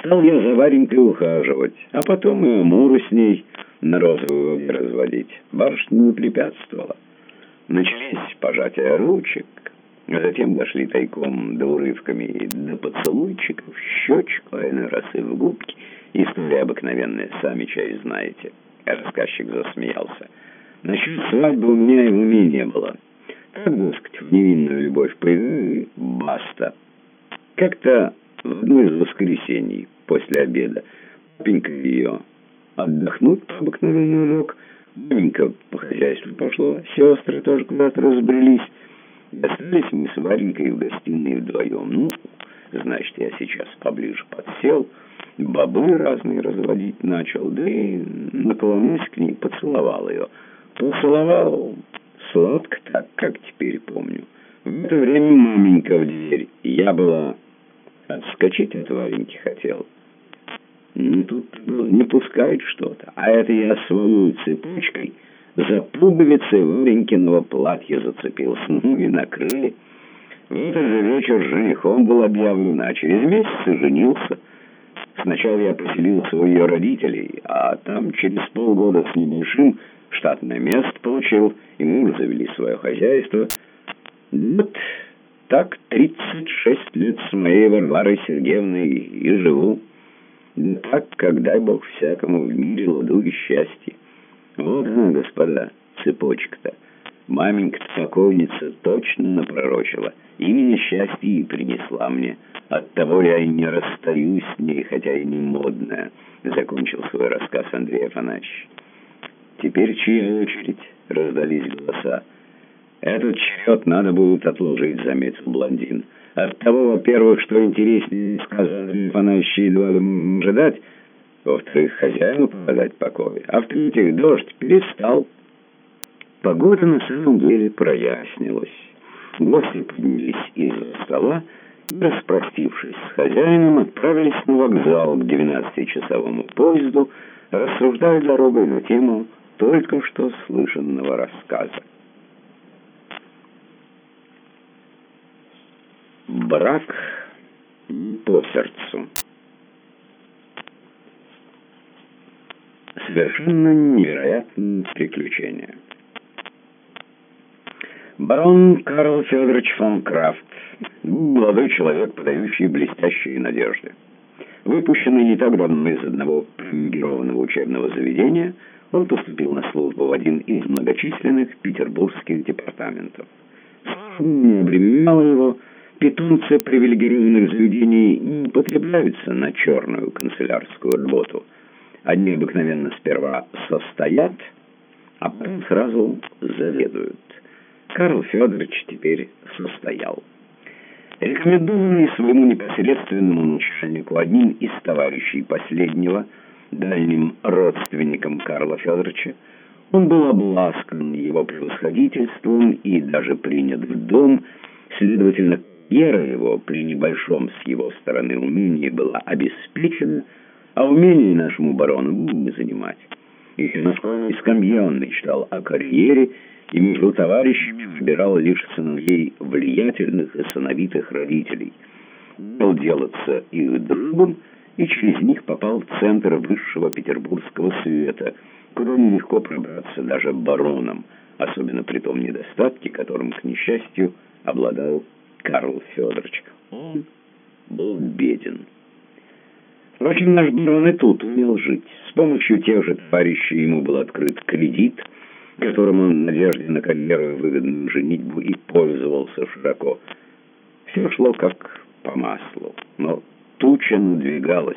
Стал я за Варенькой ухаживать, а потом и Амуру с ней на розовую разводить. Барышня не препятствовала. Начались пожатия ручек, а затем дошли тайком до урывками до поцелуйчиков, щечку, а раз и в губки. История обыкновенная, сами чай знаете. Рассказчик засмеялся. Насчет свадьбы у меня и в уме не было. Так, дескать, в невинную любовь и баста. Как-то одно из воскресений после обеда папенька ее отдохнуть по обыкновению лег, маменька по хозяйству пошло, сестры тоже куда-то разбрелись. Остались мы с Варенькой в гостиной вдвоем. Ну, значит, я сейчас поближе подсел, бобы разные разводить начал, да и наклонился к ней, поцеловал ее. Поцеловал сладко так, как теперь помню. В это время маменька в дверь. Я была отскочить от Вареньки хотел. Ну, тут не пускает что-то. А это я свою цепочкой за пуговицы Варенькиного платья зацепился. Ну и накрыли. В этот же вечер женихом был объявлен, а через месяц и женился. Сначала я поселился у ее родителей, а там через полгода с небольшим штатное место получил, и мы завели свое хозяйство. Вот так 36 лет с моей Варварой Сергеевной и живу. Да так, как дай Бог всякому в мире ладу и счастье. Вот она, господа, цепочка-то. Маменька-то покойница точно напророчила. Именно счастье и принесла мне. Оттого я и не расстаюсь с ней, хотя и не модная. Закончил свой рассказ Андрей Афанасьевич. Теперь чья очередь? Раздались голоса. Этот черед надо будет отложить, заметил блондин. От того, во-первых, что интереснее сказал Андрей Афанасьевич, едва ожидать, во-вторых, хозяину подать покой, а в-третьих, дождь перестал. Погода на самом деле прояснилась. Гости поднялись из-за стола и, распростившись с хозяином, отправились на вокзал к 12-часовому поезду, рассуждая дорогой на тему только что слышанного рассказа. Брак по сердцу. Совершенно невероятное приключение. Барон Карл Федорович фон Крафт, молодой человек, подающий блестящие надежды. Выпущенный не так давно из одного привилегированного учебного заведения, он поступил на службу в один из многочисленных петербургских департаментов. Не обременяло его питомцы привилегированных заведений не потребляются на черную канцелярскую работу. Одни обыкновенно сперва состоят, а потом сразу заведуют. Карл Федорович теперь состоял. Рекомендованный своему непосредственному начальнику одним из товарищей последнего, дальним родственником Карла Федоровича, он был обласкан его превосходительством и даже принят в дом, следовательно, Вера его при небольшом с его стороны умении была обеспечена, а умение нашему барону не занимать. Еще на школьной скамье он мечтал о карьере и между товарищами выбирал лишь сыновей влиятельных и сыновитых родителей. Был делаться их другом и через них попал в центр высшего петербургского света, куда нелегко пробраться даже баронам, особенно при том недостатке, которым, к несчастью, обладал Карл Федорович. Он был беден. Впрочем, наш барон и тут умел жить. С помощью тех же товарищей ему был открыт кредит, которым он в надежде на карьеру и выгодную женитьбу и пользовался широко. Все шло как по маслу, но туча надвигалась.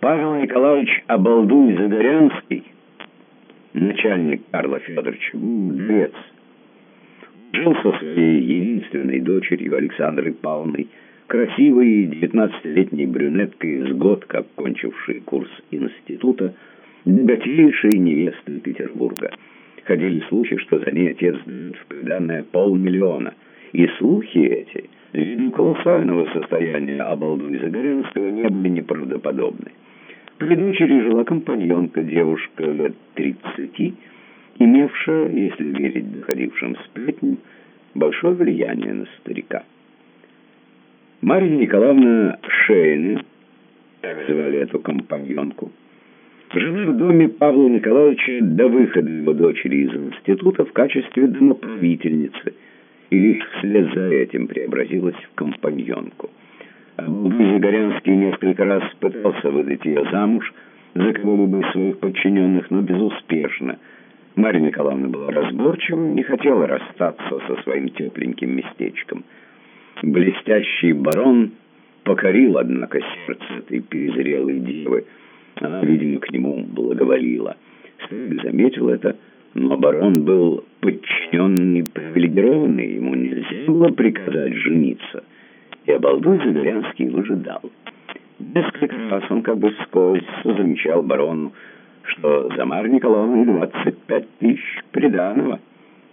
Павел Николаевич Обалдуй-Загорянский, начальник Карла Федоровича, мудрец, Жил со своей единственной дочерью Александрой Павловной, красивой девятнадцатилетней брюнеткой с год, как кончившей курс института, богатейшей невестой Петербурга. Ходили слухи, что за ней отец дает в приданное полмиллиона. И слухи эти, ввиду колоссального состояния обалдуй Загоренского, не были неправдоподобны. При дочери жила компаньонка, девушка лет тридцати, имевшая, если верить доходившим сплетням, большое влияние на старика. Марья Николаевна Шейна, так звали эту компаньонку, жила в доме Павла Николаевича до выхода его дочери из института в качестве домоправительницы, и вслед за этим преобразилась в компаньонку. Загорянский несколько раз пытался выдать ее замуж за кого-либо из своих подчиненных, но безуспешно. Марья Николаевна была разборчива, не хотела расстаться со своим тепленьким местечком. Блестящий барон покорил, однако, сердце этой перезрелой девы. Она, видимо, к нему благоволила. Стейк заметил это, но барон был подчиненный, привилегированный, ему нельзя было приказать жениться — и обалдуй Загорянский выжидал. Несколько раз он как бы вскользь замечал барону, что за Марь двадцать пять тысяч приданого.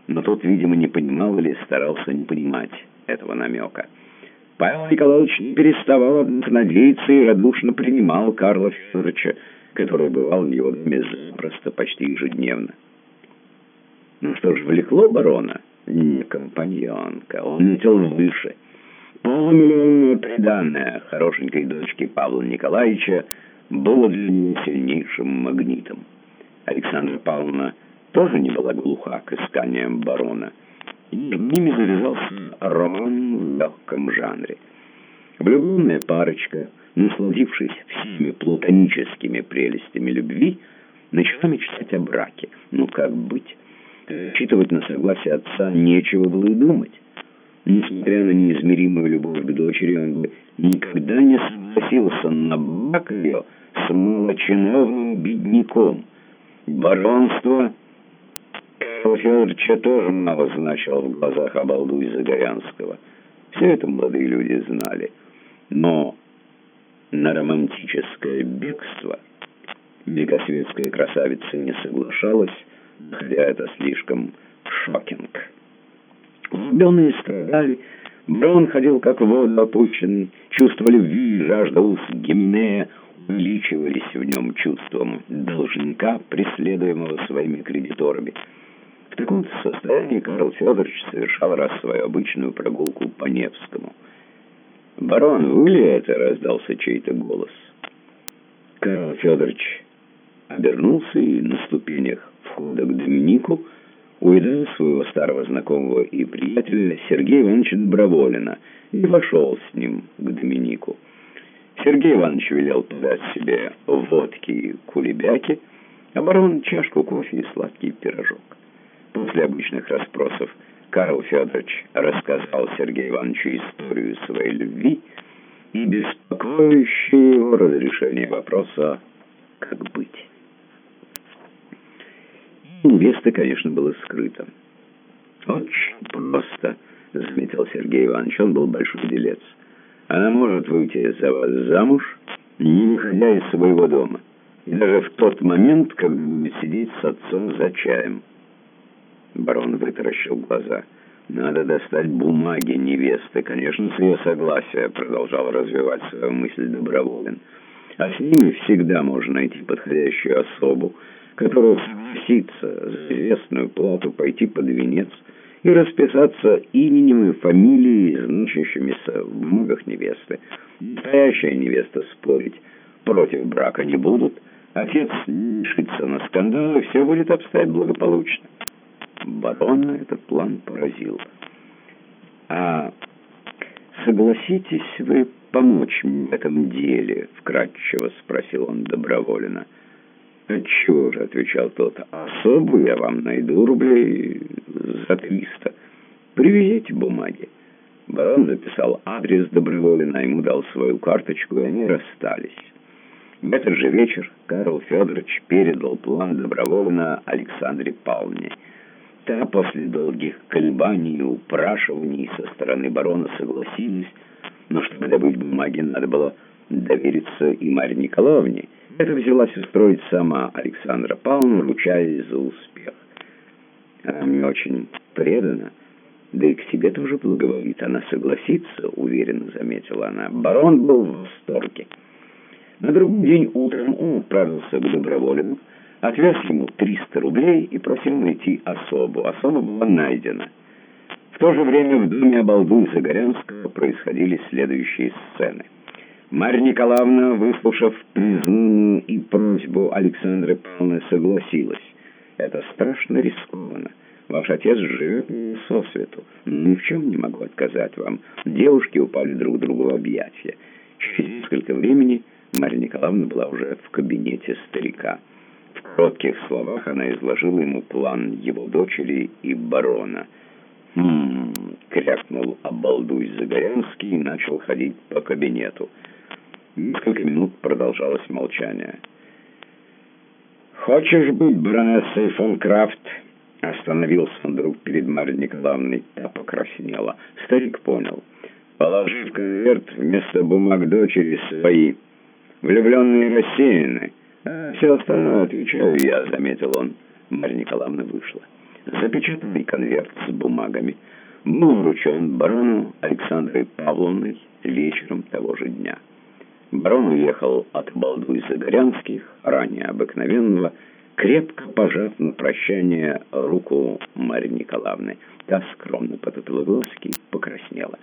Но тот, видимо, не понимал или старался не понимать этого намека. Павел Николаевич не переставал, надеяться и радушно принимал Карла Федоровича, который бывал в его доме просто почти ежедневно. Ну что ж, влекло барона? Не компаньонка, он летел выше — Полумиллионное приданное хорошенькой дочке Павла Николаевича было для нее сильнейшим магнитом. Александра Павловна тоже не была глуха к исканиям барона. И ними завязался роман в легком жанре. Влюбленная парочка, насладившись всеми платоническими прелестями любви, начала мечтать о браке. Ну как быть? Учитывать на согласие отца нечего было и думать. Несмотря на неизмеримую любовь к дочери, он бы никогда не согласился на ее с малочиновным бедняком. Баронство Карла Федоровича тоже мало значило в глазах обалдуй Загорянского. Все это молодые люди знали. Но на романтическое бегство великосветская красавица не соглашалась, хотя это слишком шокинг. Влюбленные страдали. Брон ходил как в воду опущенный. Чувство любви и жажда уст Гимнея увеличивались в нем чувством должника, преследуемого своими кредиторами. В таком состоянии Карл Федорович совершал раз свою обычную прогулку по Невскому. «Барон, вы ли это?» — раздался чей-то голос. Карл Федорович обернулся и на ступенях входа к Доминику увидал своего старого знакомого и приятеля Сергея Ивановича Доброволина и вошел с ним к Доминику. Сергей Иванович велел подать себе водки и кулебяки, а барон чашку кофе и сладкий пирожок. После обычных расспросов Карл Федорович рассказал Сергею Ивановичу историю своей любви и беспокоящее его разрешение вопроса «как быть?». Невеста, конечно, была скрыта. «Очень просто», — заметил Сергей Иванович, он был большой делец. «Она может выйти за вас замуж, не выходя из своего дома, и даже в тот момент, будет сидеть с отцом за чаем». Барон вытаращил глаза. «Надо достать бумаги невесты, конечно, с ее согласия», — продолжал развивать свою мысль Доброволин. «А с ними всегда можно найти подходящую особу, которая согласится за известную плату пойти под венец и расписаться именем и фамилией, значащимися в бумагах невесты. Настоящая невеста спорить против брака не будут, отец не решится на скандал, и все будет обстоять благополучно. Барона этот план поразил. «А согласитесь вы помочь в этом деле?» — вкратчиво спросил он добровольно. «Отчего же?» — отвечал тот. «Особую я вам найду рублей за триста. Привезите бумаги». Барон записал адрес Доброволина, ему дал свою карточку, и они расстались. В этот же вечер Карл Федорович передал план Доброволина Александре Павловне. Та после долгих колебаний и упрашиваний со стороны барона согласилась, но чтобы добыть бумаги, надо было довериться и Марье Николаевне. Это взялась устроить сама Александра Павловна, ручаясь за успех. Она мне очень предана, да и к себе тоже благоволит. Она согласится, уверенно заметила она. Барон был в восторге. На другой день утром он отправился к Доброволину, отвез ему 300 рублей и просил найти особу. Особа была найдена. В то же время в доме обалдуй Загорянского происходили следующие сцены. Марья Николаевна, выслушав призывную и просьбу Александры Павловны, согласилась. Это страшно рискованно. Ваш отец живет со свету. Ни в чем не могу отказать вам. Девушки упали друг другу в объятия. Через несколько времени Марья Николаевна была уже в кабинете старика. В коротких словах она изложила ему план его дочери и барона. «Хм...» — крякнул обалдуй Загорянский и начал ходить по кабинету. Несколько минут продолжалось молчание. «Хочешь быть баронессой фон Крафт?» Остановился он вдруг перед Марьей Николаевной. Та покраснела. Старик понял. Положив конверт вместо бумаг дочери свои. Влюбленные рассеяны. А все остальное отвечаю я, заметил он. Марья Николаевна вышла. Запечатанный конверт с бумагами был вручен барону Александрой Павловной вечером того же дня. Барон уехал от Балдуй Загорянских, ранее обыкновенного, крепко пожав на прощание руку Марьи Николаевны. Та скромно потупила глазки покраснела.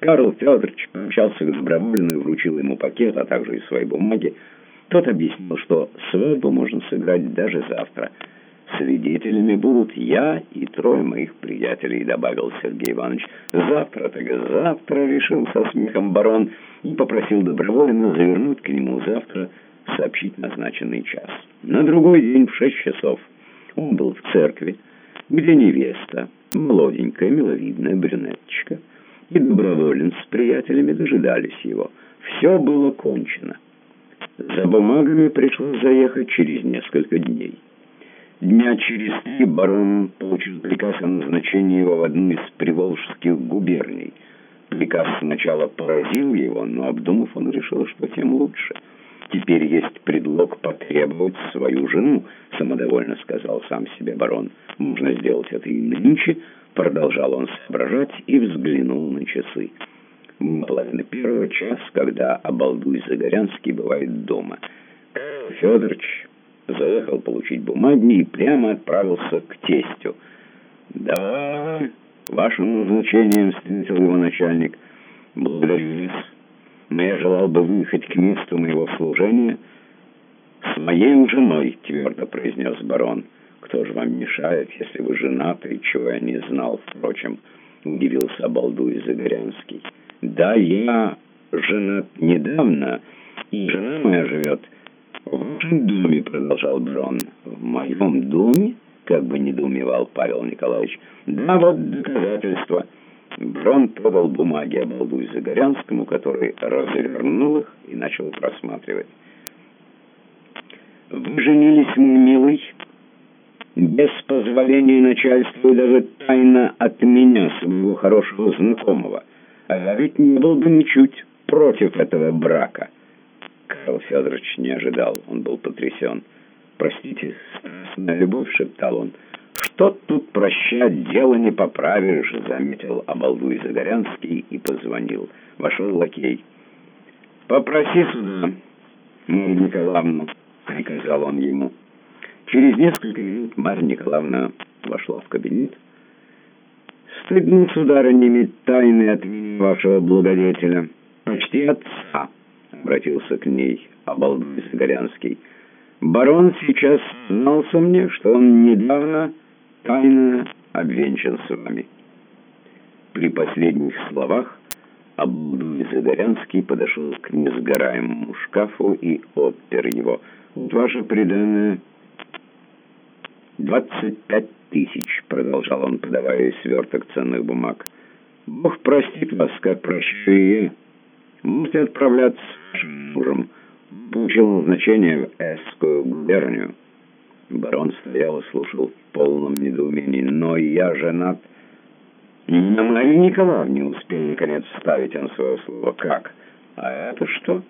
Карл Федорович к Добровольну и вручил ему пакет, а также и свои бумаги. Тот объяснил, что свадьбу можно сыграть даже завтра. Свидетелями будут я и трое моих приятелей, добавил Сергей Иванович. Завтра, так завтра, решил со смехом барон и попросил Добровольно завернуть к нему завтра сообщить назначенный час. На другой день в шесть часов он был в церкви, где невеста, молоденькая, миловидная брюнеточка, и доброволен с приятелями дожидались его. Все было кончено. За бумагами пришлось заехать через несколько дней. Дня через три барон получил приказ о назначении его в одну из приволжских губерний. Приказ сначала поразил его, но, обдумав, он решил, что тем лучше — Теперь есть предлог потребовать свою жену, самодовольно сказал сам себе барон. Можно сделать это и нынче, продолжал он соображать и взглянул на часы. Половина первого час, когда обалдуй Загорянский бывает дома. Федорович заехал получить бумаги и прямо отправился к тестю. «Да, вашим назначением встретил его начальник. Благодарю вас» но я желал бы выехать к месту моего служения с моей женой, твердо произнес барон. Кто же вам мешает, если вы женаты, чего я не знал, впрочем, удивился обалдуй Загорянский. Да, я женат недавно, и жена моя живет в вашем доме, продолжал Брон. В моем доме? Как бы недоумевал Павел Николаевич. Да, вот доказательство. Брон подал бумаги обалдуй Загорянскому, который развернул их и начал просматривать. «Вы женились, мой милый, без позволения начальства и даже тайно от меня, своего хорошего знакомого. А я ведь не был бы ничуть против этого брака». Карл Федорович не ожидал, он был потрясен. «Простите, страстная любовь», — шептал он, — «Что тут прощать, дело не поправишь», — заметил обалдуй Загорянский и позвонил. Вошел лакей. «Попроси сюда, Марья Николаевна», — приказал он ему. Через несколько минут Марья Николаевна вошла в кабинет. «Стыдно, сударыня, иметь тайны от вашего благодетеля. Почти отца», — обратился к ней обалдуй Загорянский. «Барон сейчас знался мне, что он недавно...» тайно обвенчан с вами». При последних словах Абдуль Загорянский подошел к несгораемому шкафу и отпер его. «Вот ваше преданное...» «Двадцать пять тысяч», — продолжал он, подавая сверток ценных бумаг. «Бог простит вас, как прощаю я. Можете отправляться с мужем. Получил назначение в Эсскую губернию». Барон стоял и слушал в полном недоумении. «Но я женат...» «На Марии Николаевне не успел, наконец, вставить он свое слово. Как? А это что?»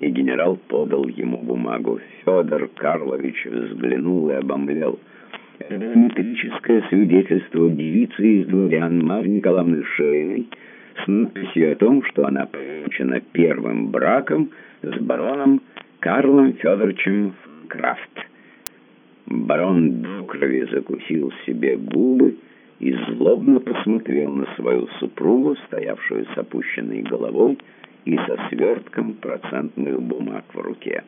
И генерал подал ему бумагу. Федор Карлович взглянул и обомлел. Это метрическое свидетельство девицы из дворян Марьи Николаевны Шейной с надписью о том, что она получена первым браком с бароном Карлом Федоровичем Крафт. Барон до крови закусил себе губы и злобно посмотрел на свою супругу, стоявшую с опущенной головой и со свертком процентных бумаг в руке.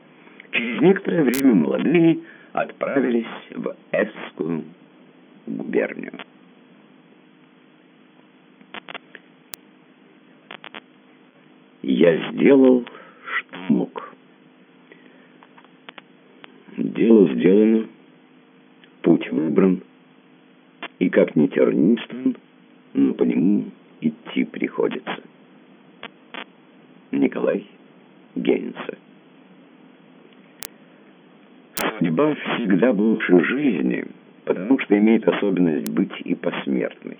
Через некоторое время молодые отправились в Эвскую губернию. Я сделал, что мог. Дело сделано, путь выбран, и как ни тернист но по нему идти приходится. Николай Гейнса Судьба всегда больше жизни, потому что имеет особенность быть и посмертной.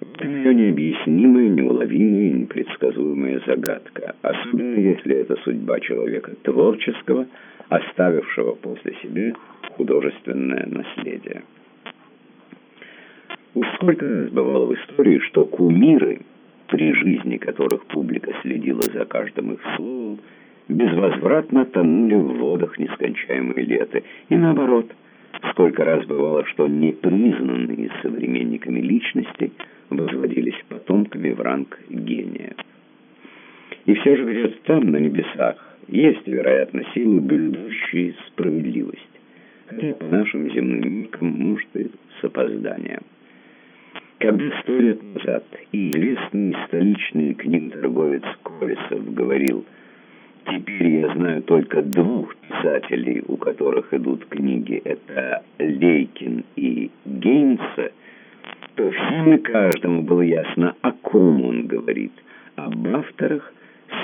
Это ее необъяснимая, неуловимая, непредсказуемая загадка, особенно если это судьба человека творческого, оставившего после себя художественное наследие. Уж сколько раз бывало в истории, что кумиры, при жизни которых публика следила за каждым их словом, безвозвратно тонули в водах нескончаемой леты. И наоборот, сколько раз бывало, что непризнанные современниками личности возводились потомками в ранг гения. И все же где-то там, на небесах, есть, вероятно, силы, блюдущие справедливость. Хотя по нашим земным меркам, может, и с опозданием. Когда сто лет назад известный столичный книготорговец Колесов говорил – Теперь я знаю только двух писателей, у которых идут книги. Это Лейкин и Гейнса. То всем и каждому было ясно, о ком он говорит. Об авторах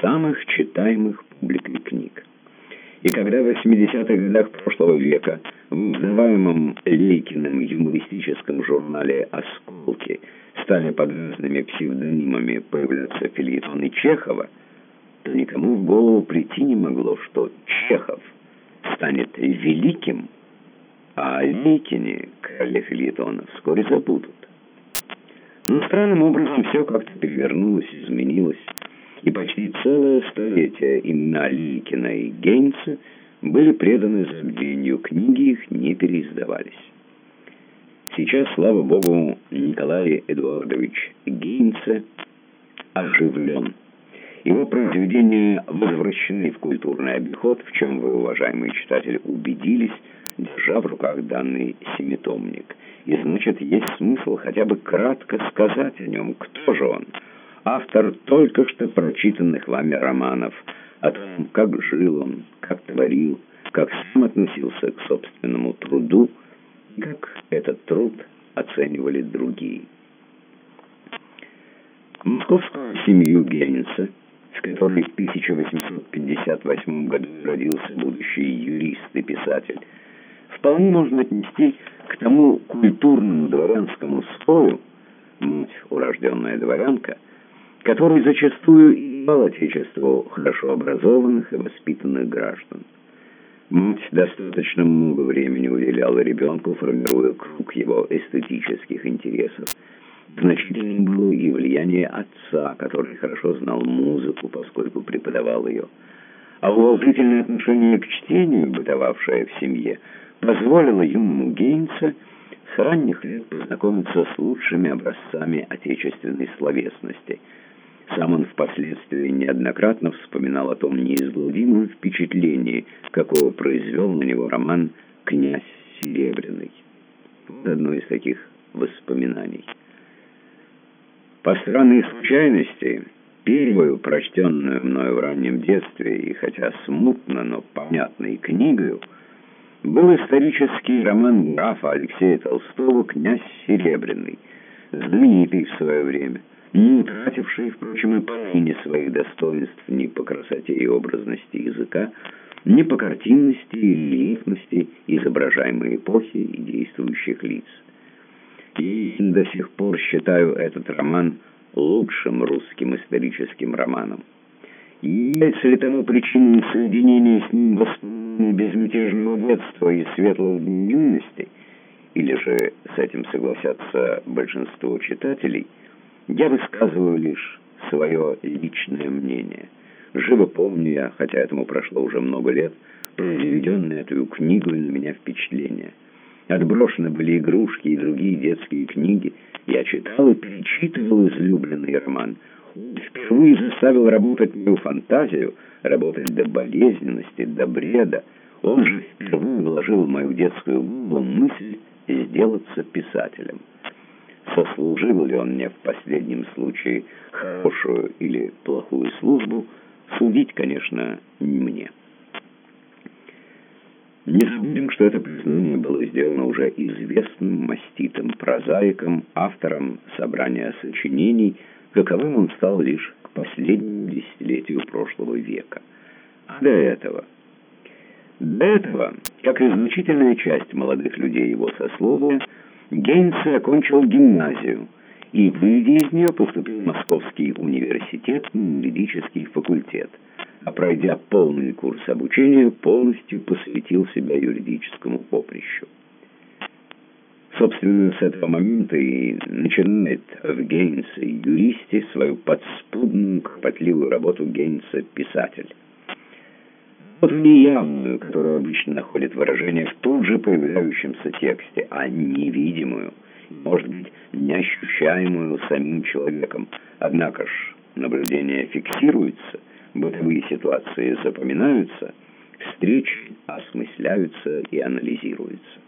самых читаемых публикой книг. И когда в 80-х годах прошлого века в называемом Лейкиным юмористическом журнале «Осколки» стали под разными псевдонимами появляться филитоны Чехова, то никому в голову прийти не могло, что Чехов станет великим, а о Лейкине, короле филитона, вскоре забудут. Но странным образом все как-то перевернулось, изменилось, и почти целое столетие имена Лейкина и Гейнса были преданы забвению, книги их не переиздавались. Сейчас, слава богу, Николай Эдуардович Гейнса оживлен. Его произведения возвращены в культурный обиход, в чем вы, уважаемые читатели, убедились, держа в руках данный семитомник. И значит, есть смысл хотя бы кратко сказать о нем, кто же он. Автор только что прочитанных вами романов, о том, как жил он, как творил, как сам относился к собственному труду, как этот труд оценивали другие. Московскую семью Генниса – в которой в 1858 году родился будущий юрист и писатель, вполне можно отнести к тому культурному дворянскому слою, мать урожденная дворянка, который зачастую и дал отечеству хорошо образованных и воспитанных граждан. Мать достаточно много времени уделяла ребенку, формируя круг его эстетических интересов. Значительным было и влияние отца, который хорошо знал музыку, поскольку преподавал ее. А уважительное отношение к чтению, бытовавшее в семье, позволило юному Гейнса с ранних лет познакомиться с лучшими образцами отечественной словесности. Сам он впоследствии неоднократно вспоминал о том неизгладимом впечатлении, какого произвел на него роман «Князь Серебряный». Вот одно из таких воспоминаний. По странной случайности, первую прочтенную мною в раннем детстве, и хотя смутно, но понятной книгою, был исторический роман графа Алексея Толстого «Князь Серебряный», знаменитый в свое время, не утративший, впрочем, и поныне своих достоинств ни по красоте и образности языка, ни по картинности и рельефности изображаемой эпохи и действующих лиц и до сих пор считаю этот роман лучшим русским историческим романом. Является ли тому причиной соединения с ним воспоминаний безмятежного детства и светлой юности, или же с этим согласятся большинство читателей, я высказываю лишь свое личное мнение. Живо помню я, хотя этому прошло уже много лет, произведенное эту книгу на меня впечатление – Отброшены были игрушки и другие детские книги. Я читал и перечитывал излюбленный роман. Впервые заставил работать мою фантазию, работать до болезненности, до бреда. Он же впервые вложил в мою детскую голову мысль сделаться писателем. Сослужил ли он мне в последнем случае хорошую или плохую службу, судить, конечно, не мне. Не забудем, что это признание было сделано уже известным маститым прозаиком, автором собрания сочинений, каковым он стал лишь к последнему десятилетию прошлого века. А до этого... До этого, как и значительная часть молодых людей его сословия, Гейнс окончил гимназию и, выйдя из нее, поступил в Московский университет, юридический факультет – а пройдя полный курс обучения, полностью посвятил себя юридическому поприщу. Собственно, с этого момента и начинает в Гейнсе юристе свою подспудную, кропотливую работу Гейнса писатель. Вот в неявную, которая обычно находит выражение в тут же появляющемся тексте, а невидимую, может быть, неощущаемую самим человеком. Однако ж наблюдение фиксируется – бытовые ситуации запоминаются, встречи осмысляются и анализируются.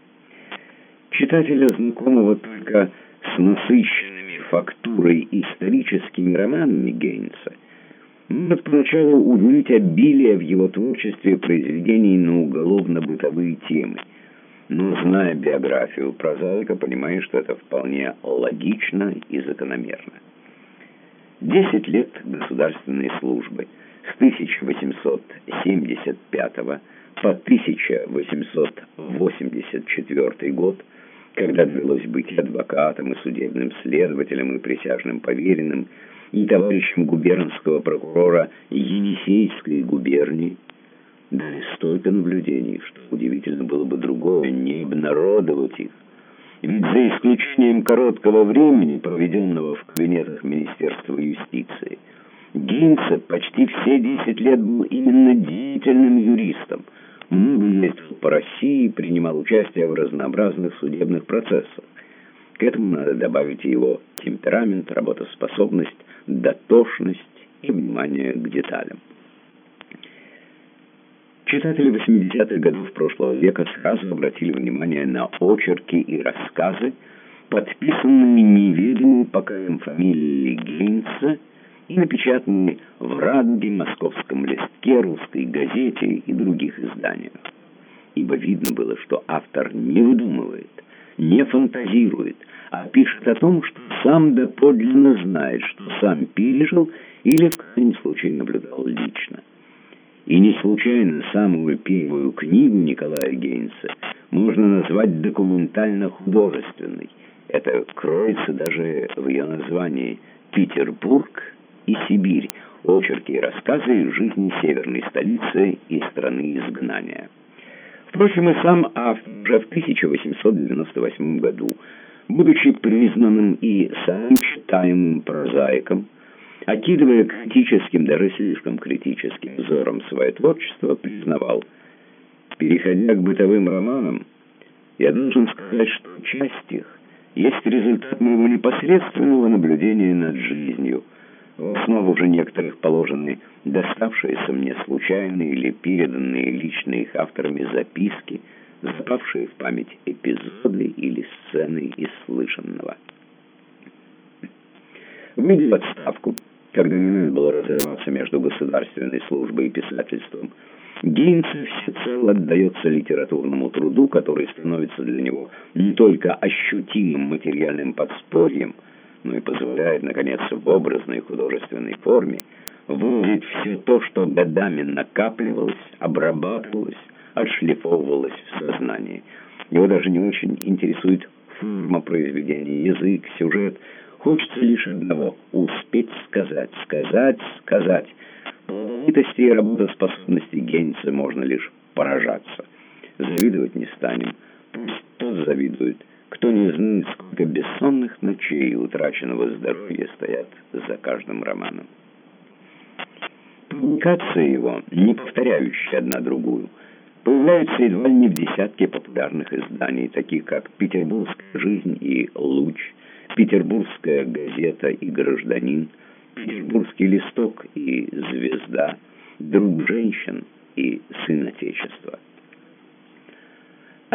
Читателя, знакомого только с насыщенными фактурой историческими романами Гейнса, может поначалу удивить обилие в его творчестве произведений на уголовно-бытовые темы. Но, зная биографию прозаика, понимаешь, что это вполне логично и закономерно. Десять лет государственной службы – с 1875 по 1884 год, когда довелось быть адвокатом и судебным следователем и присяжным поверенным, и товарищем губернского прокурора Енисейской губернии, дали столько наблюдений, что удивительно было бы другое, не обнародовать их. Ведь за исключением короткого времени, проведенного в кабинетах Министерства юстиции, Гейнса почти все десять лет был именно деятельным юристом. Много ездил по России, принимал участие в разнообразных судебных процессах. К этому надо добавить его темперамент, работоспособность, дотошность и внимание к деталям. Читатели 80-х годов прошлого века сразу обратили внимание на очерки и рассказы, подписанные неведомой пока им фамилией Гейнса, и напечатанные в «Радуге», «Московском листке», «Русской газете» и других изданиях. Ибо видно было, что автор не выдумывает, не фантазирует, а пишет о том, что сам доподлинно знает, что сам пережил или в крайнем случае наблюдал лично. И не случайно самую первую книгу Николая Гейнса можно назвать документально-художественной. Это кроется даже в ее названии «Петербург и Сибирь, очерки и рассказы из жизни северной столицы и страны изгнания. Впрочем, и сам автор уже в 1898 году, будучи признанным и самым читаемым прозаиком, окидывая критическим, даже слишком критическим взором свое творчество, признавал, переходя к бытовым романам, я должен сказать, что часть их есть результат моего непосредственного наблюдения над жизнью – в основу уже некоторых положены доставшиеся мне случайные или переданные лично их авторами записки, запавшие в память эпизоды или сцены из слышанного. В отставку, когда не надо было разрываться между государственной службой и писательством, Гейнцев всецело отдается литературному труду, который становится для него не только ощутимым материальным подспорьем, но и позволяет, наконец, в образной художественной форме выразить все то, что годами накапливалось, обрабатывалось, отшлифовывалось в сознании. Его даже не очень интересует форма произведения, язык, сюжет. Хочется лишь одного — успеть сказать, сказать, сказать. Плодовитости и работоспособности Гейнса можно лишь поражаться. Завидовать не станем. Пусть тот завидует — кто не знает, сколько бессонных ночей и утраченного здоровья стоят за каждым романом. Публикация его, не повторяющая одна другую, появляются едва ли не в десятке популярных изданий, таких как «Петербургская жизнь» и «Луч», «Петербургская газета» и «Гражданин», «Петербургский листок» и «Звезда», «Друг женщин» и «Сын Отечества».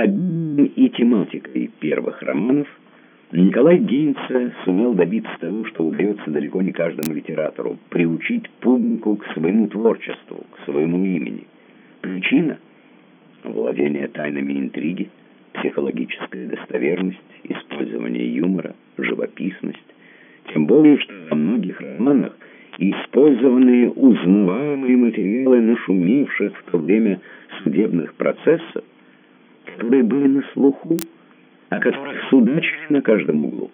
Одним и тематикой первых романов Николай Гейнса сумел добиться того, что удается далеко не каждому литератору – приучить публику к своему творчеству, к своему имени. Причина – владение тайнами интриги, психологическая достоверность, использование юмора, живописность. Тем более, что во многих романах использованные узнаваемые материалы нашумевших в то время судебных процессов которые были на слуху, о которых судачили на каждом углу.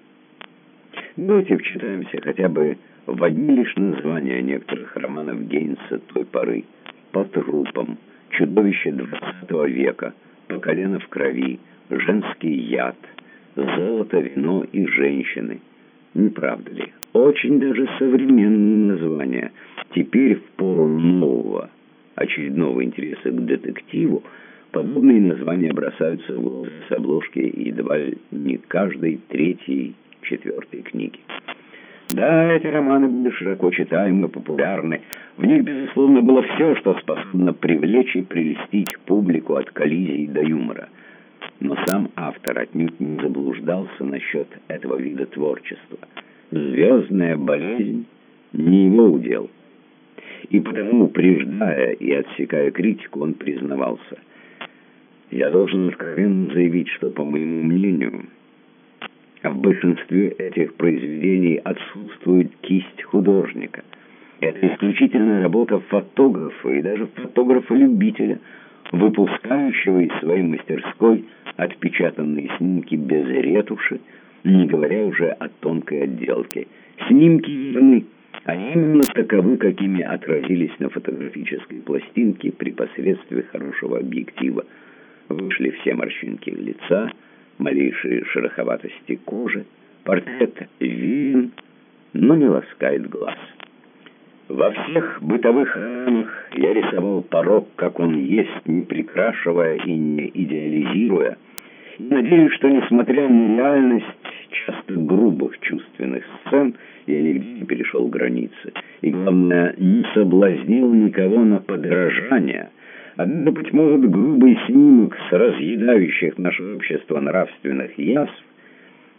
Давайте вчитаемся хотя бы в одни лишь названия некоторых романов Гейнса той поры. «По трупам», «Чудовище XX века», «По колено в крови», «Женский яд», «Золото, вино и женщины». Не правда ли? Очень даже современные названия. Теперь в пору нового, очередного интереса к детективу, Подобные названия бросаются в глаза с обложки едва ли не каждой третьей, четвертой книги. Да, эти романы были широко читаемы, популярны. В них, безусловно, было все, что способно привлечь и прелестить публику от коллизий до юмора. Но сам автор отнюдь не заблуждался насчет этого вида творчества. Звездная болезнь не его удел. И потому, упреждая и отсекая критику, он признавался – я должен откровенно заявить, что, по моему мнению, в большинстве этих произведений отсутствует кисть художника. Это исключительно работа фотографа и даже фотографа-любителя, выпускающего из своей мастерской отпечатанные снимки без ретуши, не говоря уже о тонкой отделке. Снимки верны, они именно таковы, какими отразились на фотографической пластинке при посредстве хорошего объектива. Вышли все морщинки лица, малейшие шероховатости кожи. Портрет виден, но не ласкает глаз. Во всех бытовых рамах я рисовал порог, как он есть, не прикрашивая и не идеализируя. Надеюсь, что, несмотря на реальность часто грубых чувственных сцен, я нигде не перешел границы. И, главное, не соблазнил никого на подражание – Однако, быть может, грубый снимок с разъедающих наше общество нравственных яств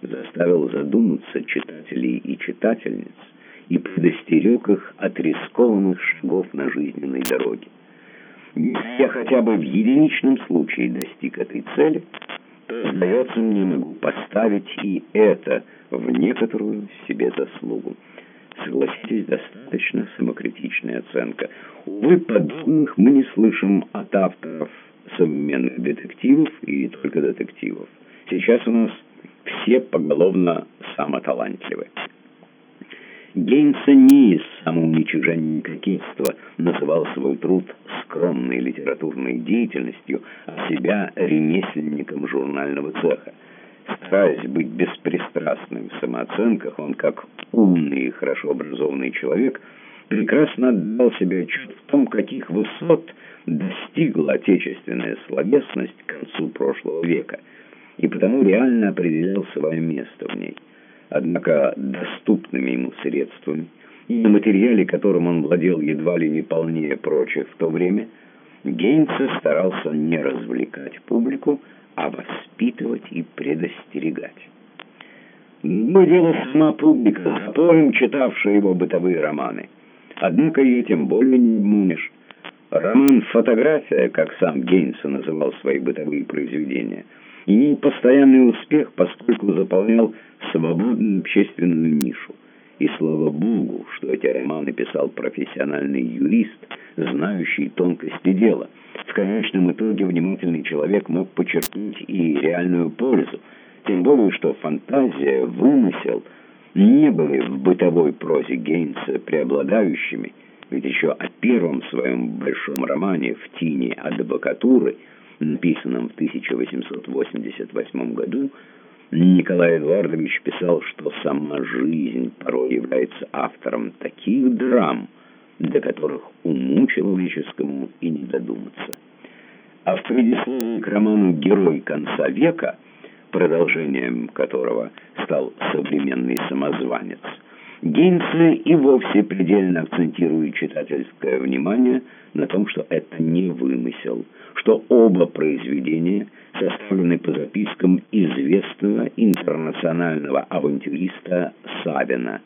заставил задуматься читателей и читательниц и предостерег их от рискованных шагов на жизненной дороге. Если я хотя бы в единичном случае достиг этой цели, то, сдается мне, могу поставить и это в некоторую себе заслугу. Согласитесь, достаточно самокритичная оценка. Увы, подобных мы не слышим от авторов современных детективов и только детективов. Сейчас у нас все поголовно самоталантливы. Гейнса не из самоуничижения кокетства называл свой труд скромной литературной деятельностью, а себя ремесленником журнального цеха. Стараясь быть беспристрастным в самооценках, он, как умный и хорошо образованный человек, прекрасно отдал себе отчет в том, каких высот достигла отечественная словесность к концу прошлого века, и потому реально определял свое место в ней. Однако доступными ему средствами и на материале, которым он владел едва ли не полнее прочих в то время, Гейнса старался не развлекать публику, а воспитывать и предостерегать. Дело сама публика, запоем читавшая его бытовые романы. Однако ее тем более не мунишь. Роман «Фотография», как сам Гейнса называл свои бытовые произведения, имел постоянный успех, поскольку заполнял свободную общественную нишу. И слава Богу, что эти романы писал профессиональный юрист, знающий тонкости дела. В конечном итоге внимательный человек мог почерпнуть и реальную пользу, тем более, что фантазия, вымысел не были в бытовой прозе Гейнса преобладающими, ведь еще о первом своем большом романе «В тени адвокатуры», написанном в 1888 году, Николай Эдуардович писал, что сама жизнь порой является автором таких драм, до которых уму человеческому и не додуматься. А в предисловии к роману «Герой конца века», продолжением которого стал современный самозванец, Гейнсы и вовсе предельно акцентирует читательское внимание на том, что это не вымысел, что оба произведения составлены по запискам известного интернационального авантюриста Савина.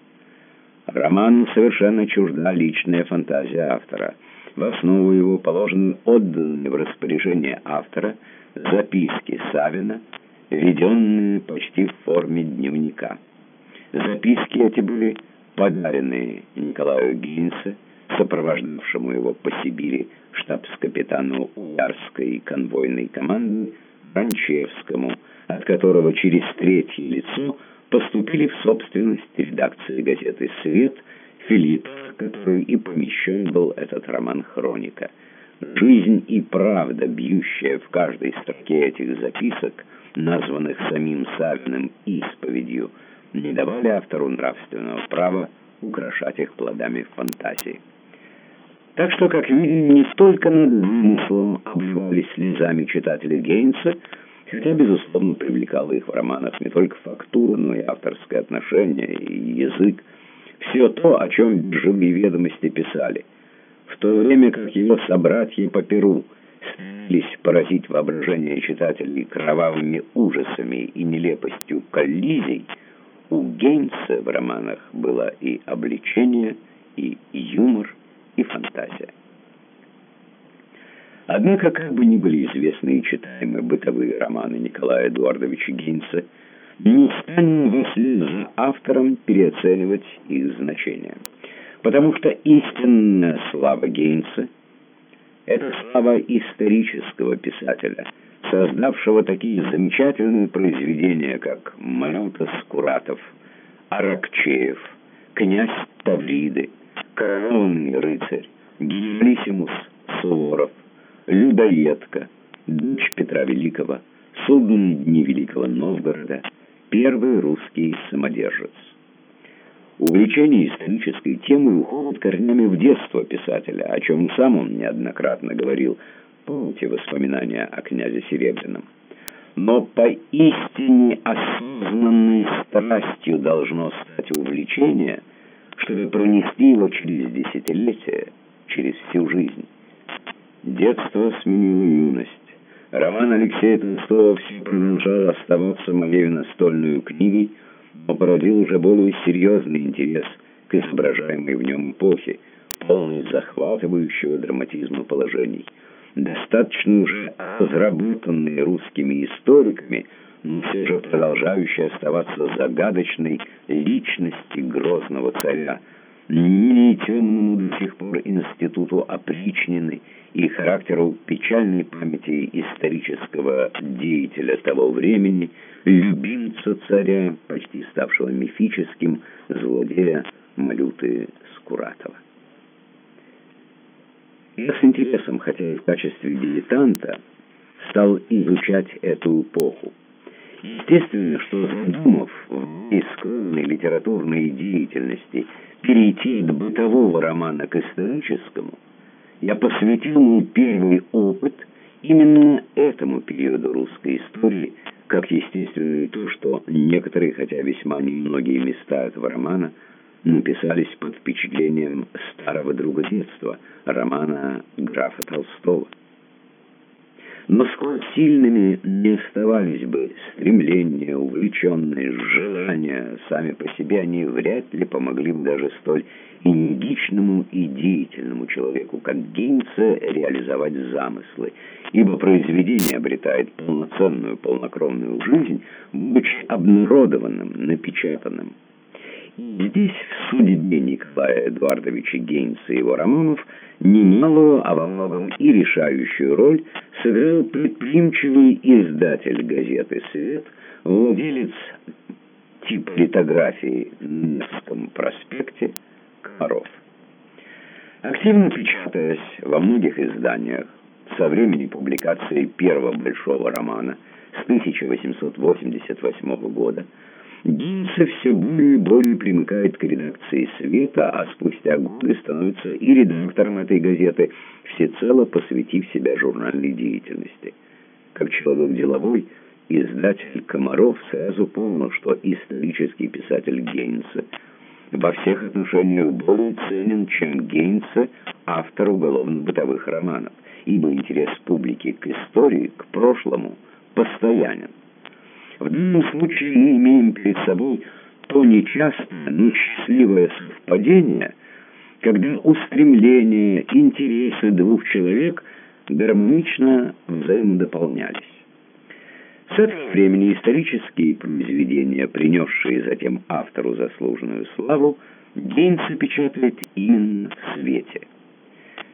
Роман совершенно чужда личная фантазия автора. В основу его положены отданные в распоряжение автора записки Савина, введенные почти в форме дневника. Записки эти были подарены Николаю Гинсе, сопровождавшему его по Сибири штабс-капитану Уярской конвойной команды Ранчевскому, от которого через третье лицо поступили в собственность редакции газеты «Свет» Филипп, который и помещен был этот роман «Хроника». Жизнь и правда, бьющая в каждой строке этих записок, названных самим Савиным исповедью, не давали автору нравственного права украшать их плодами фантазии. Так что, как видим, не столько над вымыслом обливались слезами читатели Гейнса, хотя, безусловно, привлекало их в романах не только фактура, но и авторское отношение, и язык. Все то, о чем биржевые ведомости писали. В то время как его собратья по Перу стремились поразить воображение читателей кровавыми ужасами и нелепостью коллизий, у Гейнса в романах было и обличение, и юмор, и фантазия. Однако, как бы ни были известны и читаемы бытовые романы Николая Эдуардовича Гейнса, не станем вслед за автором переоценивать их значение. Потому что истинная слава Гейнса – это слава исторического писателя – создавшего такие замечательные произведения, как Малюта Скуратов, Аракчеев, князь Тавриды, коронованный рыцарь, генералиссимус Суворов, Людоедка, дочь Петра Великого, судные дни Великого Новгорода, первый русский самодержец. Увлечение исторической темой уходит корнями в детство писателя, о чем сам он неоднократно говорил – Помните воспоминания о князе Серебряном? Но поистине осознанной страстью должно стать увлечение, чтобы пронести его через десятилетия, через всю жизнь. Детство сменило юность. Роман Алексея Толстого все продолжал оставаться моей настольной книгой, но породил уже более серьезный интерес к изображаемой в нем эпохе, полный захватывающего драматизма положений – достаточно уже разработанные русскими историками, все же продолжающие оставаться загадочной личности грозного царя, не темному до сих пор институту опричнины и характеру печальной памяти исторического деятеля того времени, любимца царя, почти ставшего мифическим, злодея Малюты Скуратова. Я с интересом, хотя и в качестве дилетанта, стал изучать эту эпоху. Естественно, что задумав в исконной литературной деятельности перейти от бытового романа к историческому, я посвятил мой первый опыт именно этому периоду русской истории, как естественно и то, что некоторые, хотя весьма немногие места этого романа – написались под впечатлением старого друга детства, романа графа Толстого. Но сколь сильными не оставались бы стремления, увлеченные, желания, сами по себе они вряд ли помогли бы даже столь энергичному и деятельному человеку, как Гейнце, реализовать замыслы, ибо произведение обретает полноценную, полнокровную жизнь, будучи обнародованным, напечатанным. Здесь в судьбе Николая Эдуардовича Гейнса и его романов немалую, а во многом и решающую роль сыграл предприимчивый издатель газеты «Свет», владелец типа литографии на Невском проспекте Комаров. Активно печатаясь во многих изданиях со времени публикации первого большого романа с 1888 года, Гинца все более и более примыкает к редакции «Света», а спустя годы становится и редактором этой газеты, всецело посвятив себя журнальной деятельности. Как человек деловой, издатель Комаров сразу понял, что исторический писатель Гейнса во всех отношениях более ценен, чем Гейнса, автор уголовно-бытовых романов, ибо интерес публики к истории, к прошлому постоянен. В данном случае мы имеем перед собой то нечастное, но счастливое совпадение, когда устремления, интересы двух человек гармонично взаимодополнялись. С этого времени исторические произведения, принесшие затем автору заслуженную славу, Гейнс печатает именно в свете.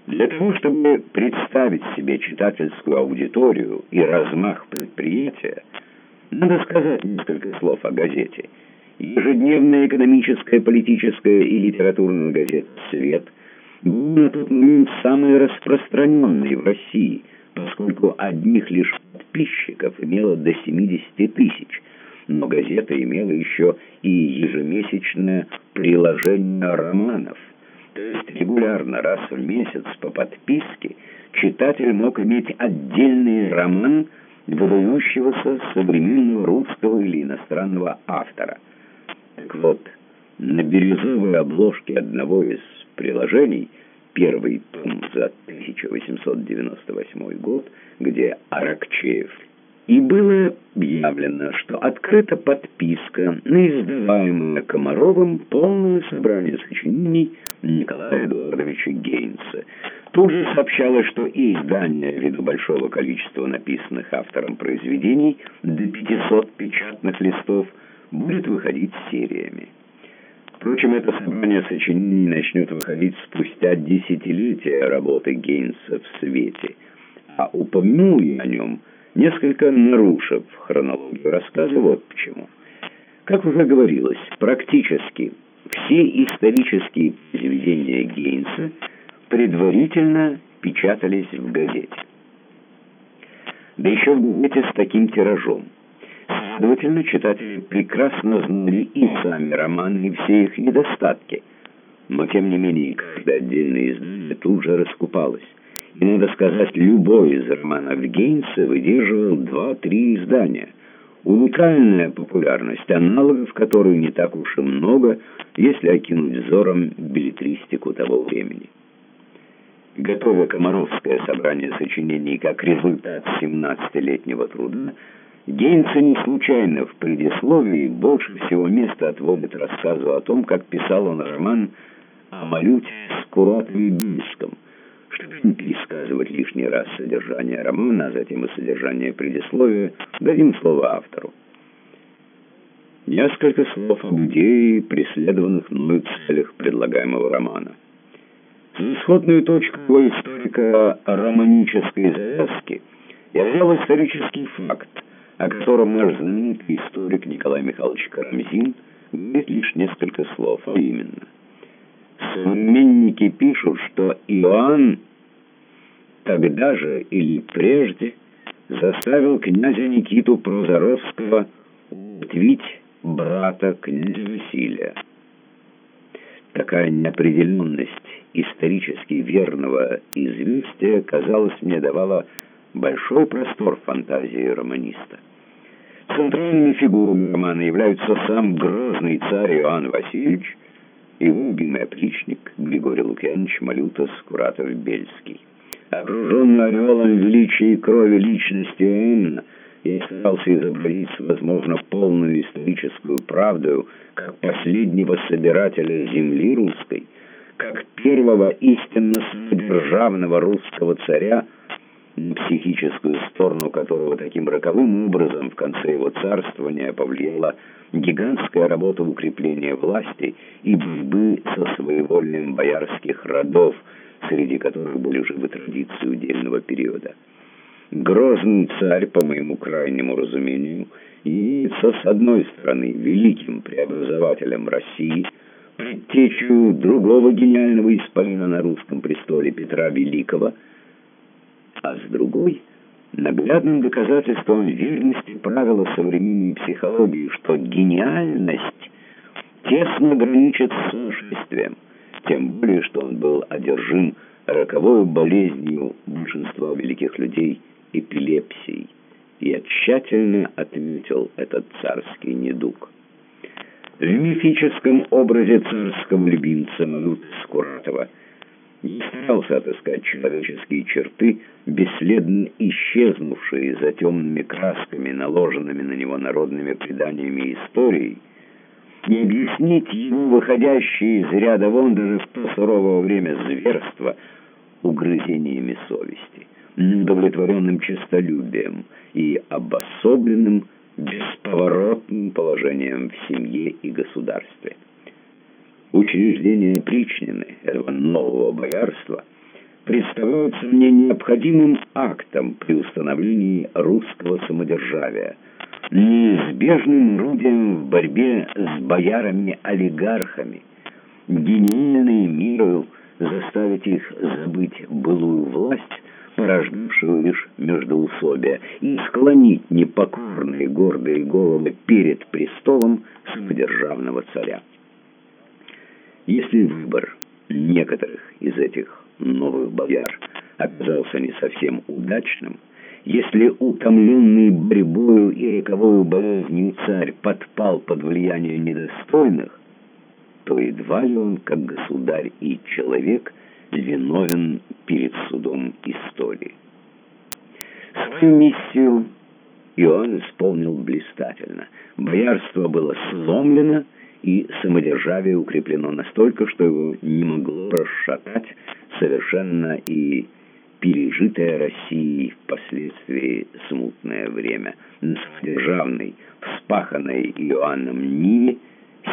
Для того, чтобы представить себе читательскую аудиторию и размах предприятия, надо сказать несколько слов о газете. Ежедневная экономическая, политическая и литературная газета «Свет» была на тот момент самой распространенной в России, поскольку одних лишь подписчиков имела до 70 тысяч, но газета имела еще и ежемесячное приложение романов. То есть регулярно, раз в месяц по подписке, читатель мог иметь отдельный роман, выдающегося современного русского или иностранного автора. Так вот, на бирюзовой обложке одного из приложений, первый том за 1898 год, где Аракчеев, и было объявлено, что открыта подписка на издаваемое Комаровым полное собрание сочинений Николая Эдуардовича Гейнса. Тут же сообщалось, что и издание, ввиду большого количества написанных автором произведений, до 500 печатных листов, будет выходить сериями. Впрочем, это собрание сочинений начнет выходить спустя десятилетия работы Гейнса в свете, а упомянул я о нем, несколько нарушив хронологию рассказа, вот почему. Как уже говорилось, практически все исторические произведения Гейнса предварительно печатались в газете. Да еще в газете с таким тиражом. Следовательно, читатели прекрасно знали и сами романы, и все их недостатки. Но, тем не менее, каждое отдельное издание тут же раскупалось. И, надо сказать, любой из романов Гейнса выдерживал два-три издания. Уникальная популярность, аналогов которой не так уж и много, если окинуть взором билетристику того времени. Готовя Комаровское собрание сочинений как результат 17-летнего труда, Гейнса не случайно в предисловии больше всего места отводит рассказу о том, как писал он роман о Малюте Скуратове Бийском, чтобы не пересказывать лишний раз содержание романа, а затем и содержание предисловия, дадим слово автору. Несколько слов об идее, преследованных мною целях предлагаемого романа. Исходную точку историка романической завязки являл исторический факт, о котором наш знаменитый историк Николай Михайлович Карамзин говорит лишь несколько слов, а именно. Современники пишут, что Иоанн тогда же или прежде заставил князя Никиту Прозоровского утвить брата князя Василия. Такая неопределенность исторически верного известия, казалось, мне давала большой простор фантазии романиста. Центральными фигурами романа являются сам грозный царь Иоанн Васильевич и любимый отличник Григорий Лукьянович Малютас Куратов-Бельский. Окруженный ореолом величия и крови личности Иоанна, я старался изобразить, возможно, полную историческую правду, как последнего собирателя земли русской, как первого истинно самодержавного русского царя, психическую сторону которого таким роковым образом в конце его царствования повлияла гигантская работа укрепления власти и борьбы со своевольным боярских родов, среди которых были живы традиции удельного периода. Грозный царь, по моему крайнему разумению, является, с одной стороны, великим преобразователем России, предтечью другого гениального исполина на русском престоле Петра Великого, а с другой наглядным доказательством верности правила современной психологии, что гениальность тесно граничит с сумасшествием, тем более, что он был одержим роковой болезнью большинства великих людей эпилепсией. Я тщательно отметил этот царский недуг. В мифическом образе царского любимца Малюты Скуратова не старался отыскать человеческие черты, бесследно исчезнувшие за темными красками, наложенными на него народными преданиями и историей, и объяснить ему выходящие из ряда вон даже в то суровое время зверства угрызениями совести, неудовлетворенным честолюбием и обособленным бесповоротным положением в семье и государстве. Учреждение Причнины, этого нового боярства, представляется мне необходимым актом при установлении русского самодержавия, неизбежным орудием в борьбе с боярами-олигархами, гениальной миру заставить их забыть былую власть, порождавшую лишь междоусобие, и склонить непокорные гордые головы перед престолом самодержавного царя. Если выбор некоторых из этих новых бояр оказался не совсем удачным, если утомленный борьбою и роковою болезнью царь подпал под влияние недостойных, то едва ли он, как государь и человек, виновен перед судом истории. Свою миссию Иоанн исполнил блистательно. Боярство было сломлено, и самодержавие укреплено настолько, что его не могло расшатать совершенно и пережитое Россией впоследствии смутное время. На самодержавной, вспаханной Иоанном Ниве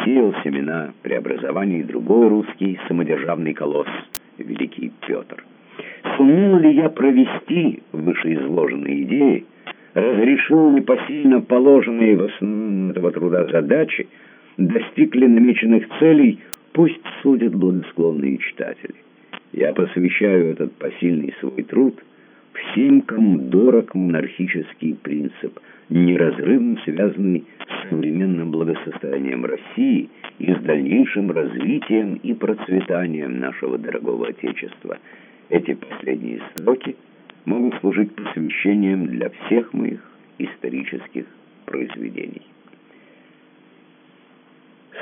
сеял семена преобразований другой русский самодержавный колосс, Великий Петр. Сумел ли я провести вышеизложенные идеи, разрешил ли посильно положенные в основном этого труда задачи, достигли намеченных целей, пусть судят благосклонные читатели. Я посвящаю этот посильный свой труд всем, кому дорог монархический принцип, неразрывно связанный с современным благосостоянием России и с дальнейшим развитием и процветанием нашего дорогого Отечества. Эти последние строки могут служить посвящением для всех моих исторических произведений.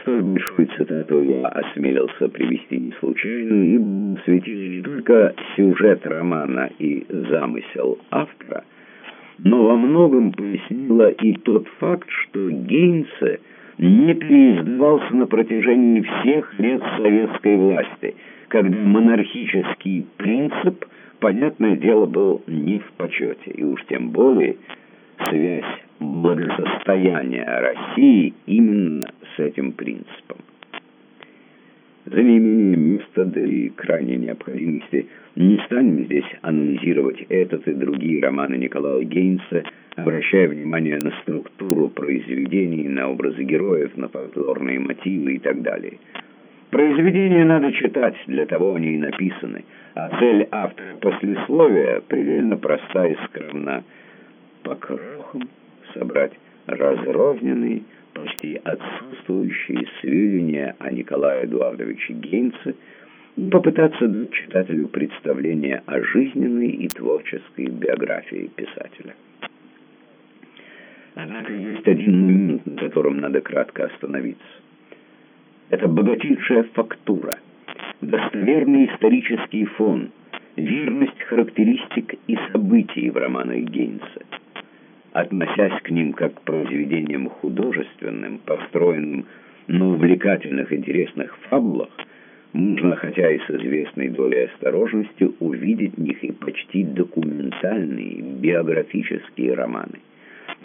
Столь большую цитату я осмелился привести не случайно, ибо светили не только сюжет романа и замысел автора, но во многом пояснила и тот факт, что Гейнсе не переиздавался на протяжении всех лет советской власти, когда монархический принцип, понятное дело, был не в почете, и уж тем более связь благосостояния России именно с этим принципом. За неимением места, да и крайней необходимости, не станем здесь анализировать этот и другие романы Николая Гейнса, обращая внимание на структуру произведений, на образы героев, на фольклорные мотивы и так далее. Произведения надо читать, для того они и написаны, а цель автора послесловия предельно проста и скромна. По крохам собрать разрозненные, почти отсутствующие сведения о Николае Эдуардовиче Гейнце попытаться дать читателю представление о жизненной и творческой биографии писателя. Однако есть один момент, на котором надо кратко остановиться. Это богатейшая фактура, достоверный исторический фон, верность характеристик и событий в романах Гейнса – относясь к ним как к произведениям художественным, построенным на увлекательных интересных фабулах, можно, хотя и с известной долей осторожности, увидеть в них и почти документальные, биографические романы.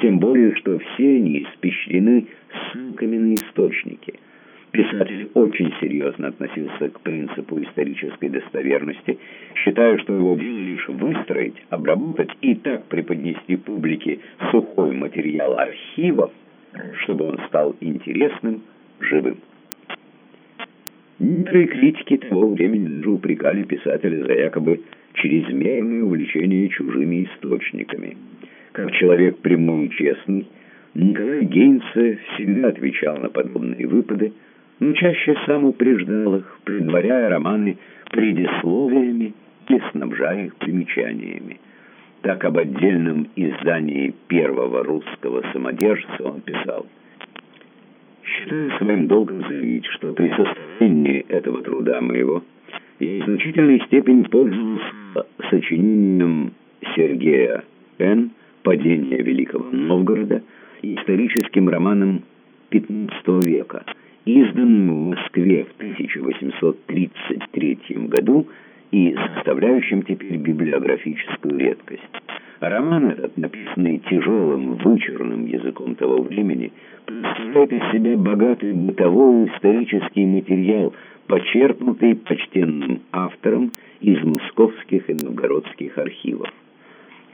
Тем более, что все они испещрены ссылками на источники – Писатель очень серьезно относился к принципу исторической достоверности, считая, что его дело лишь выстроить, обработать и так преподнести публике сухой материал архивов, чтобы он стал интересным, живым. Некоторые критики того времени даже упрекали писателя за якобы чрезмерное увлечение чужими источниками. Как человек прямой и честный, Николай Гейнце всегда отвечал на подобные выпады, но чаще сам упреждал их, предваряя романы предисловиями и снабжая их примечаниями. Так об отдельном издании первого русского самодержца он писал. «Считаю своим долгом заявить, что при составлении этого труда моего я в значительной степени пользовался сочинением Сергея Н. «Падение Великого Новгорода» историческим романом XV века, изданным в Москве в 1833 году и составляющим теперь библиографическую редкость. Роман этот, написанный тяжелым, вычурным языком того времени, представляет из себя богатый бытовой исторический материал, почерпнутый почтенным автором из московских и новгородских архивов.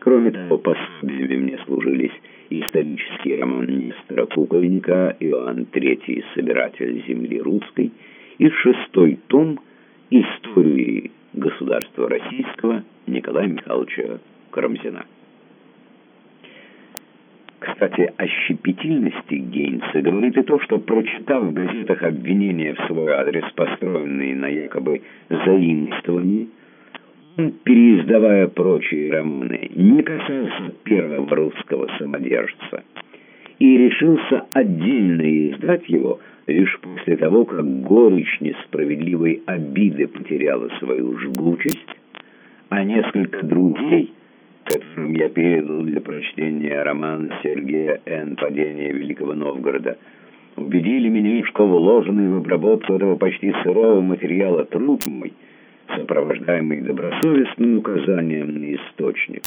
Кроме того, пособиями мне служились исторический роман Нестора Кукольника «Иоанн III. Собиратель земли русской» и шестой том истории государства российского Николая Михайловича Карамзина. Кстати, о щепетильности Гейнса говорит и то, что, прочитав в газетах обвинения в свой адрес, построенные на якобы заимствовании, он, переиздавая прочие романы, не касался первого русского самодержца и решился отдельно издать его лишь после того, как горечь несправедливой обиды потеряла свою жгучесть, а несколько других, которым я передал для прочтения роман Сергея Н. «Падение Великого Новгорода», убедили меня, что вложенный в обработку этого почти сырого материала труд мой — сопровождаемый добросовестным указанием на источник,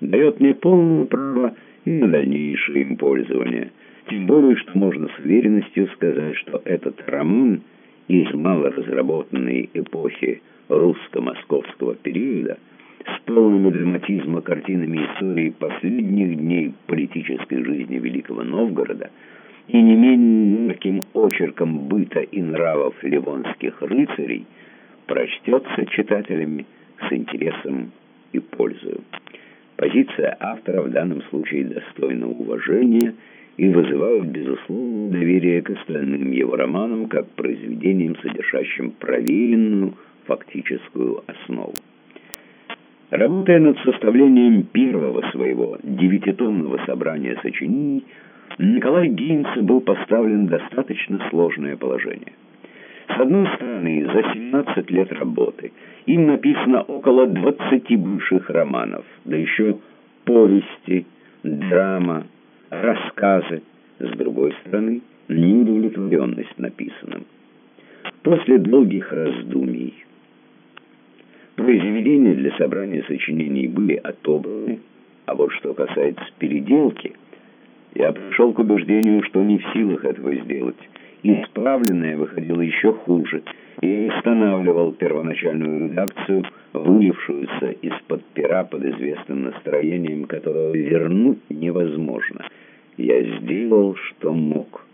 дает мне полное право и на дальнейшее им пользование. Тем более, что можно с уверенностью сказать, что этот роман из малоразработанной эпохи русско-московского периода с полными драматизма картинами истории последних дней политической жизни Великого Новгорода и не менее ярким очерком быта и нравов ливонских рыцарей – прочтется читателями с интересом и пользой. Позиция автора в данном случае достойна уважения и вызывает, безусловно, доверие к остальным его романам как произведениям, содержащим проверенную фактическую основу. Работая над составлением первого своего девятитомного собрания сочинений, Николай Гейнс был поставлен в достаточно сложное положение. С одной стороны, за 17 лет работы им написано около 20 бывших романов, да еще повести, драма, рассказы. С другой стороны, неудовлетворенность написанным. После долгих раздумий произведения для собрания сочинений были отобраны, а вот что касается переделки, я пришел к убеждению, что не в силах этого сделать исправленное выходило еще хуже, и останавливал первоначальную редакцию, вылившуюся из-под пера под известным настроением, которого вернуть невозможно. Я сделал, что мог.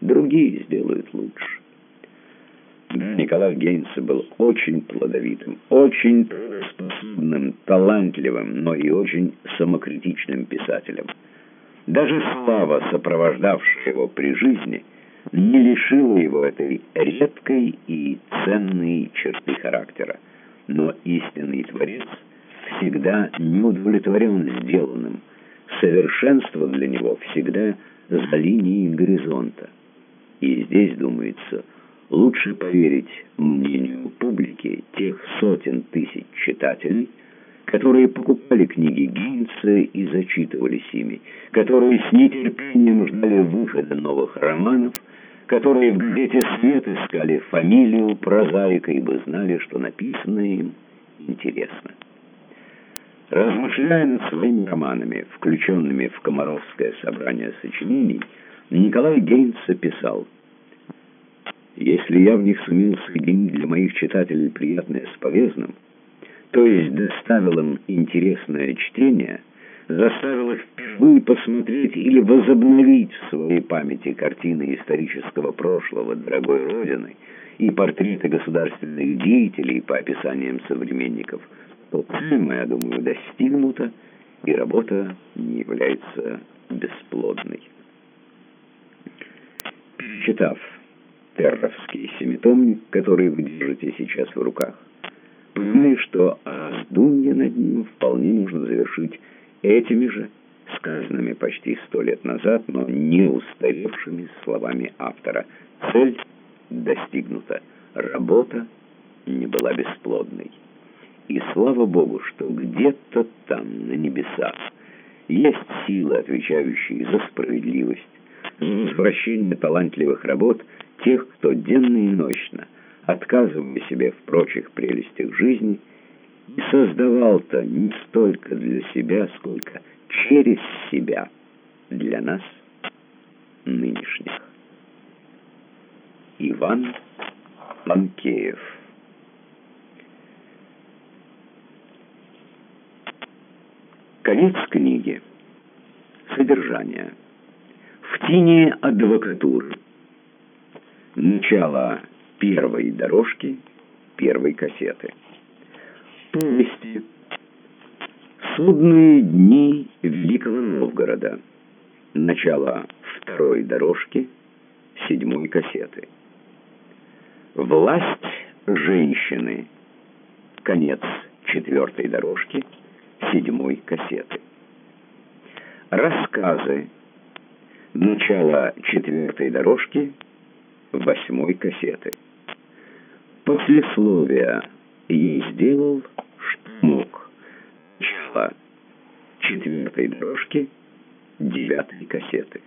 Другие сделают лучше. Николай Гейнс был очень плодовитым, очень способным, талантливым, но и очень самокритичным писателем. Даже слава, сопровождавшая его при жизни – не лишило его этой редкой и ценной черты характера. Но истинный творец всегда не удовлетворен сделанным. Совершенство для него всегда за линией горизонта. И здесь, думается, лучше поверить мнению публики тех сотен тысяч читателей, которые покупали книги Гинца и зачитывались ими, которые с нетерпением ждали выхода новых романов, которые в газете «Свет» искали фамилию прозаика, ибо знали, что написанное им интересно. Размышляя над своими романами, включенными в Комаровское собрание сочинений, Николай Гейнс писал «Если я в них сумел соединить для моих читателей приятное с полезным, то есть доставил им интересное чтение – заставил их впервые посмотреть или возобновить в своей памяти картины исторического прошлого дорогой Родины и портреты государственных деятелей по описаниям современников, что цель моя, думаю, достигнута, и работа не является бесплодной. Перечитав терровский семитомник, который вы держите сейчас в руках, понимаю, что раздумье над ним вполне можно завершить этими же, сказанными почти сто лет назад, но не устаревшими словами автора. Цель достигнута, работа не была бесплодной. И слава Богу, что где-то там, на небесах, есть силы, отвечающие за справедливость, за возвращение талантливых работ тех, кто денно и ночно, отказывая себе в прочих прелестях жизни, и создавал-то не столько для себя, сколько через себя для нас, нынешних. Иван Манкеев Конец книги. Содержание. В тени адвокатуры. Начало первой дорожки, первой кассеты. Повести. Судные дни Великого Новгорода. Начало второй дорожки, седьмой кассеты. Власть женщины. Конец четвертой дорожки, седьмой кассеты. Рассказы. Начало четвертой дорожки, восьмой кассеты. Послесловие ей сделал, мог. Начало четвертой дорожки, девятой кассеты.